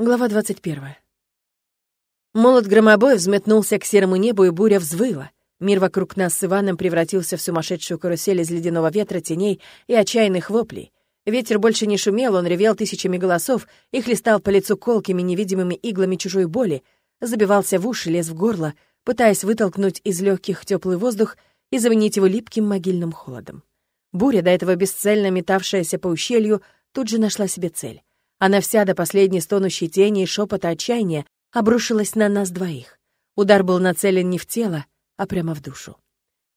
Глава 21. Молот громобоя взметнулся к серому небу, и буря взвыла. Мир вокруг нас с Иваном превратился в сумасшедшую карусель из ледяного ветра, теней и отчаянных воплей. Ветер больше не шумел, он ревел тысячами голосов и хлестал по лицу колкими невидимыми иглами чужой боли, забивался в уши, лез в горло, пытаясь вытолкнуть из легких теплый воздух и заменить его липким могильным холодом. Буря, до этого бесцельно метавшаяся по ущелью, тут же нашла себе цель. Она вся до последней стонущей тени и шепота отчаяния обрушилась на нас двоих. Удар был нацелен не в тело, а прямо в душу.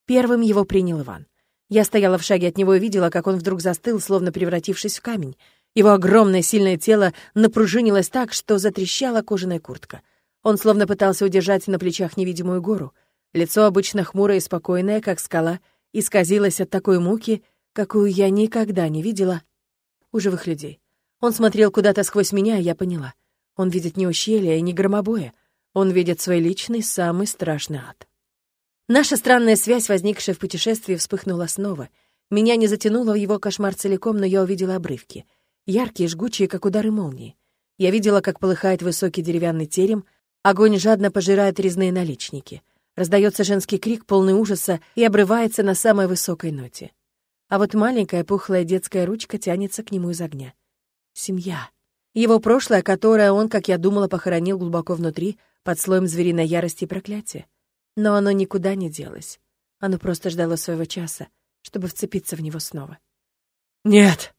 Первым его принял Иван. Я стояла в шаге от него и видела, как он вдруг застыл, словно превратившись в камень. Его огромное сильное тело напружинилось так, что затрещала кожаная куртка. Он словно пытался удержать на плечах невидимую гору. Лицо обычно хмурое и спокойное, как скала, исказилось от такой муки, какую я никогда не видела у живых людей. Он смотрел куда-то сквозь меня, и я поняла. Он видит не ущелье и не громобоя. Он видит свой личный, самый страшный ад. Наша странная связь, возникшая в путешествии, вспыхнула снова. Меня не затянуло в его кошмар целиком, но я увидела обрывки. Яркие, жгучие, как удары молнии. Я видела, как полыхает высокий деревянный терем, огонь жадно пожирает резные наличники. Раздается женский крик, полный ужаса, и обрывается на самой высокой ноте. А вот маленькая пухлая детская ручка тянется к нему из огня. Семья. Его прошлое, которое он, как я думала, похоронил глубоко внутри, под слоем звериной ярости и проклятия. Но оно никуда не делось. Оно просто ждало своего часа, чтобы вцепиться в него снова. «Нет!»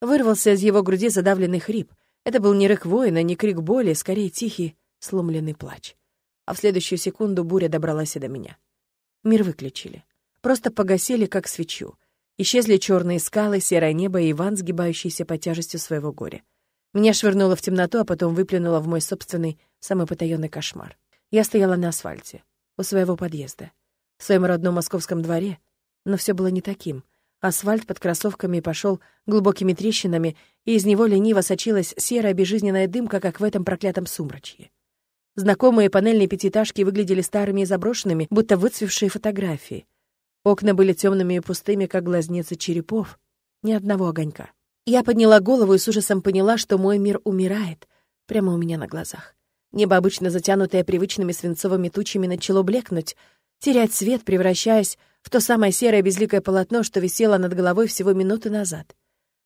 Вырвался из его груди задавленный хрип. Это был не рык воина, не крик боли, скорее тихий, сломленный плач. А в следующую секунду буря добралась и до меня. Мир выключили. Просто погасили, как свечу. Исчезли черные скалы, серое небо и Иван, сгибающийся под тяжестью своего горя. Меня швырнуло в темноту, а потом выплюнуло в мой собственный, самый потаённый кошмар. Я стояла на асфальте, у своего подъезда, в своем родном московском дворе, но все было не таким. Асфальт под кроссовками пошел глубокими трещинами, и из него лениво сочилась серая безжизненная дымка, как в этом проклятом сумрачье. Знакомые панельные пятиэтажки выглядели старыми и заброшенными, будто выцвевшие фотографии. Окна были темными и пустыми, как глазницы черепов. Ни одного огонька. Я подняла голову и с ужасом поняла, что мой мир умирает прямо у меня на глазах. Небо, обычно затянутое привычными свинцовыми тучами, начало блекнуть, терять свет, превращаясь в то самое серое безликое полотно, что висело над головой всего минуты назад.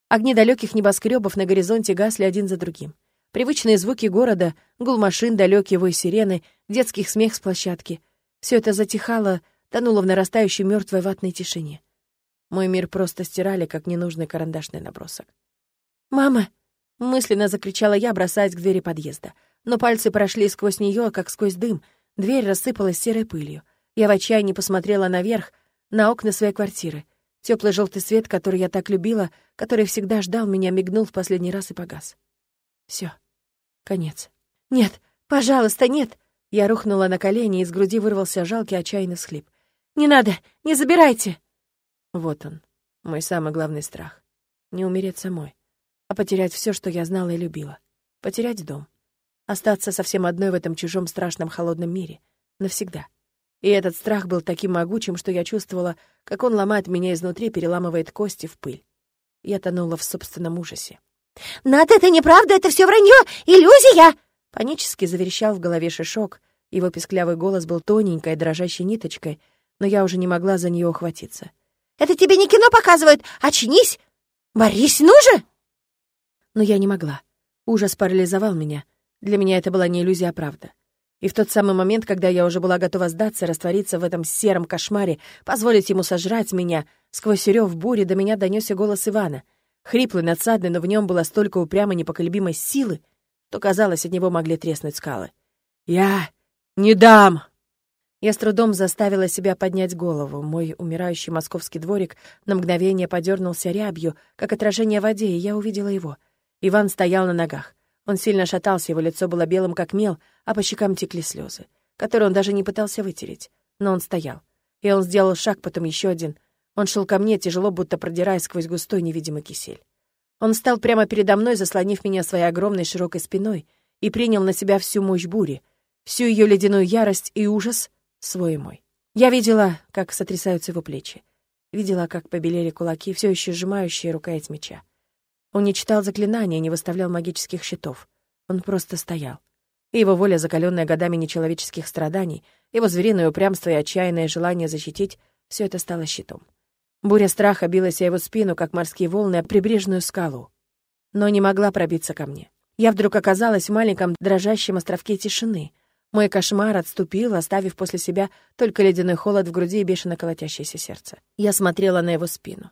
Огни далеких небоскребов на горизонте гасли один за другим. Привычные звуки города, гул машин, далекий вой сирены, детский смех с площадки — все это затихало, тонула в нарастающей мертвой ватной тишине. Мой мир просто стирали, как ненужный карандашный набросок. «Мама!» — мысленно закричала я, бросаясь к двери подъезда. Но пальцы прошли сквозь нее, как сквозь дым. Дверь рассыпалась серой пылью. Я в отчаянии посмотрела наверх, на окна своей квартиры. Теплый желтый свет, который я так любила, который всегда ждал меня, мигнул в последний раз и погас. Все, Конец. «Нет, пожалуйста, нет!» Я рухнула на колени, из груди вырвался жалкий отчаянный всхлип. Не надо! Не забирайте!» Вот он, мой самый главный страх. Не умереть самой, а потерять все, что я знала и любила. Потерять дом. Остаться совсем одной в этом чужом страшном холодном мире. Навсегда. И этот страх был таким могучим, что я чувствовала, как он ломает меня изнутри, переламывает кости в пыль. Я тонула в собственном ужасе. «Над, это неправда, это все вранье, иллюзия!» Панически заверещал в голове Шишок. Его песклявый голос был тоненькой, дрожащей ниточкой, но я уже не могла за нее ухватиться. «Это тебе не кино показывают! Очнись! Борись, ну же!» Но я не могла. Ужас парализовал меня. Для меня это была не иллюзия, а правда. И в тот самый момент, когда я уже была готова сдаться, раствориться в этом сером кошмаре, позволить ему сожрать меня, сквозь рев бури до меня донесся голос Ивана. Хриплый, надсадный, но в нем было столько упрямой непоколебимой силы, что, казалось, от него могли треснуть скалы. «Я не дам!» Я с трудом заставила себя поднять голову. Мой умирающий московский дворик на мгновение подернулся рябью, как отражение в воде, и я увидела его. Иван стоял на ногах. Он сильно шатался, его лицо было белым, как мел, а по щекам текли слезы, которые он даже не пытался вытереть. Но он стоял. И он сделал шаг, потом еще один. Он шел ко мне, тяжело, будто продираясь сквозь густой невидимый кисель. Он встал прямо передо мной, заслонив меня своей огромной широкой спиной, и принял на себя всю мощь бури, всю ее ледяную ярость и ужас — свой мой. Я видела, как сотрясаются его плечи. Видела, как побелели кулаки, все еще сжимающие рукоять меча. Он не читал заклинания, не выставлял магических щитов. Он просто стоял. И его воля, закаленная годами нечеловеческих страданий, его звериное упрямство и отчаянное желание защитить — все это стало щитом. Буря страха билась о его спину, как морские волны, о прибрежную скалу. Но не могла пробиться ко мне. Я вдруг оказалась в маленьком дрожащем островке тишины. Мой кошмар отступил, оставив после себя только ледяной холод в груди и бешено колотящееся сердце. Я смотрела на его спину.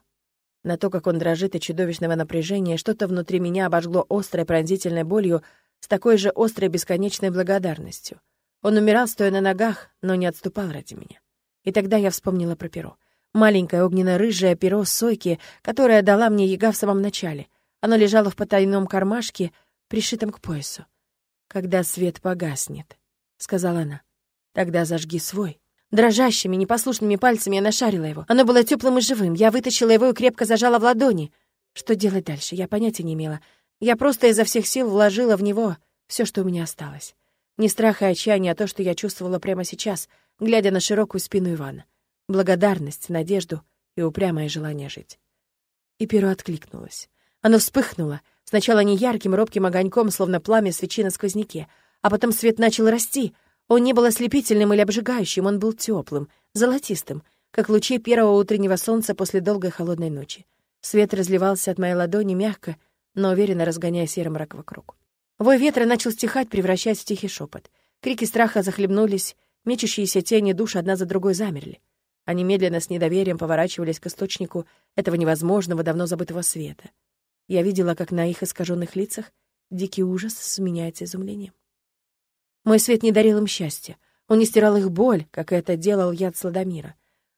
На то, как он дрожит от чудовищного напряжения, что-то внутри меня обожгло острой пронзительной болью с такой же острой бесконечной благодарностью. Он умирал, стоя на ногах, но не отступал ради меня. И тогда я вспомнила про перо. Маленькое огненно-рыжее перо сойки, которое дала мне яга в самом начале. Оно лежало в потайном кармашке, пришитом к поясу. «Когда свет погаснет», — сказала она, — «тогда зажги свой». Дрожащими, непослушными пальцами я нашарила его. Оно было теплым и живым. Я вытащила его и крепко зажала в ладони. Что делать дальше, я понятия не имела. Я просто изо всех сил вложила в него все, что у меня осталось. Не страх и отчаяние, а то, что я чувствовала прямо сейчас, глядя на широкую спину Ивана. Благодарность, надежду и упрямое желание жить. И перо откликнулось. Оно вспыхнуло, сначала не ярким, робким огоньком, словно пламя свечи на сквозняке, а потом свет начал расти — он не был ослепительным или обжигающим, он был теплым, золотистым, как лучи первого утреннего солнца после долгой холодной ночи. Свет разливался от моей ладони мягко, но уверенно разгоняя серый мрак вокруг. Вой ветра начал стихать, превращаясь в тихий шепот. Крики страха захлебнулись, мечущиеся тени душ одна за другой замерли. Они медленно с недоверием поворачивались к источнику этого невозможного, давно забытого света. Я видела, как на их искаженных лицах дикий ужас сменяется изумлением. Мой свет не дарил им счастья. Он не стирал их боль, как это делал яд Сладомира.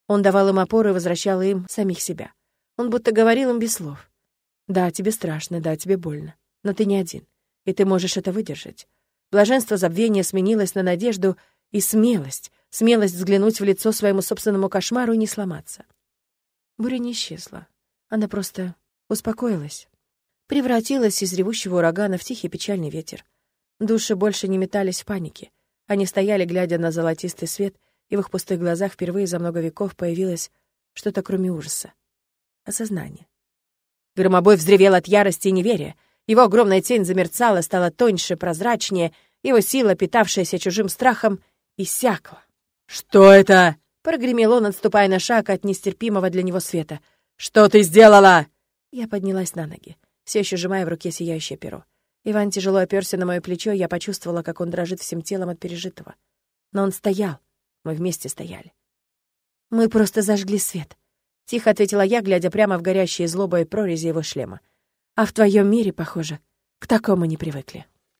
Он давал им опору и возвращал им самих себя. Он будто говорил им без слов. «Да, тебе страшно, да, тебе больно. Но ты не один, и ты можешь это выдержать». Блаженство забвения сменилось на надежду и смелость, смелость взглянуть в лицо своему собственному кошмару и не сломаться. Буря не исчезла. Она просто успокоилась. Превратилась из ревущего урагана в тихий печальный ветер. Души больше не метались в панике. Они стояли, глядя на золотистый свет, и в их пустых глазах впервые за много веков появилось что-то кроме ужаса. Осознание. Громобой взревел от ярости и неверия. Его огромная тень замерцала, стала тоньше, прозрачнее, его сила, питавшаяся чужим страхом, иссякла. «Что это?» — прогремел он, отступая на шаг от нестерпимого для него света. «Что ты сделала?» Я поднялась на ноги, все еще сжимая в руке сияющее перо. Иван тяжело оперся на мое плечо, я почувствовала, как он дрожит всем телом от пережитого. Но он стоял. Мы вместе стояли. «Мы просто зажгли свет», — тихо ответила я, глядя прямо в горящие злобой прорези его шлема. «А в твоем мире, похоже, к такому не привыкли».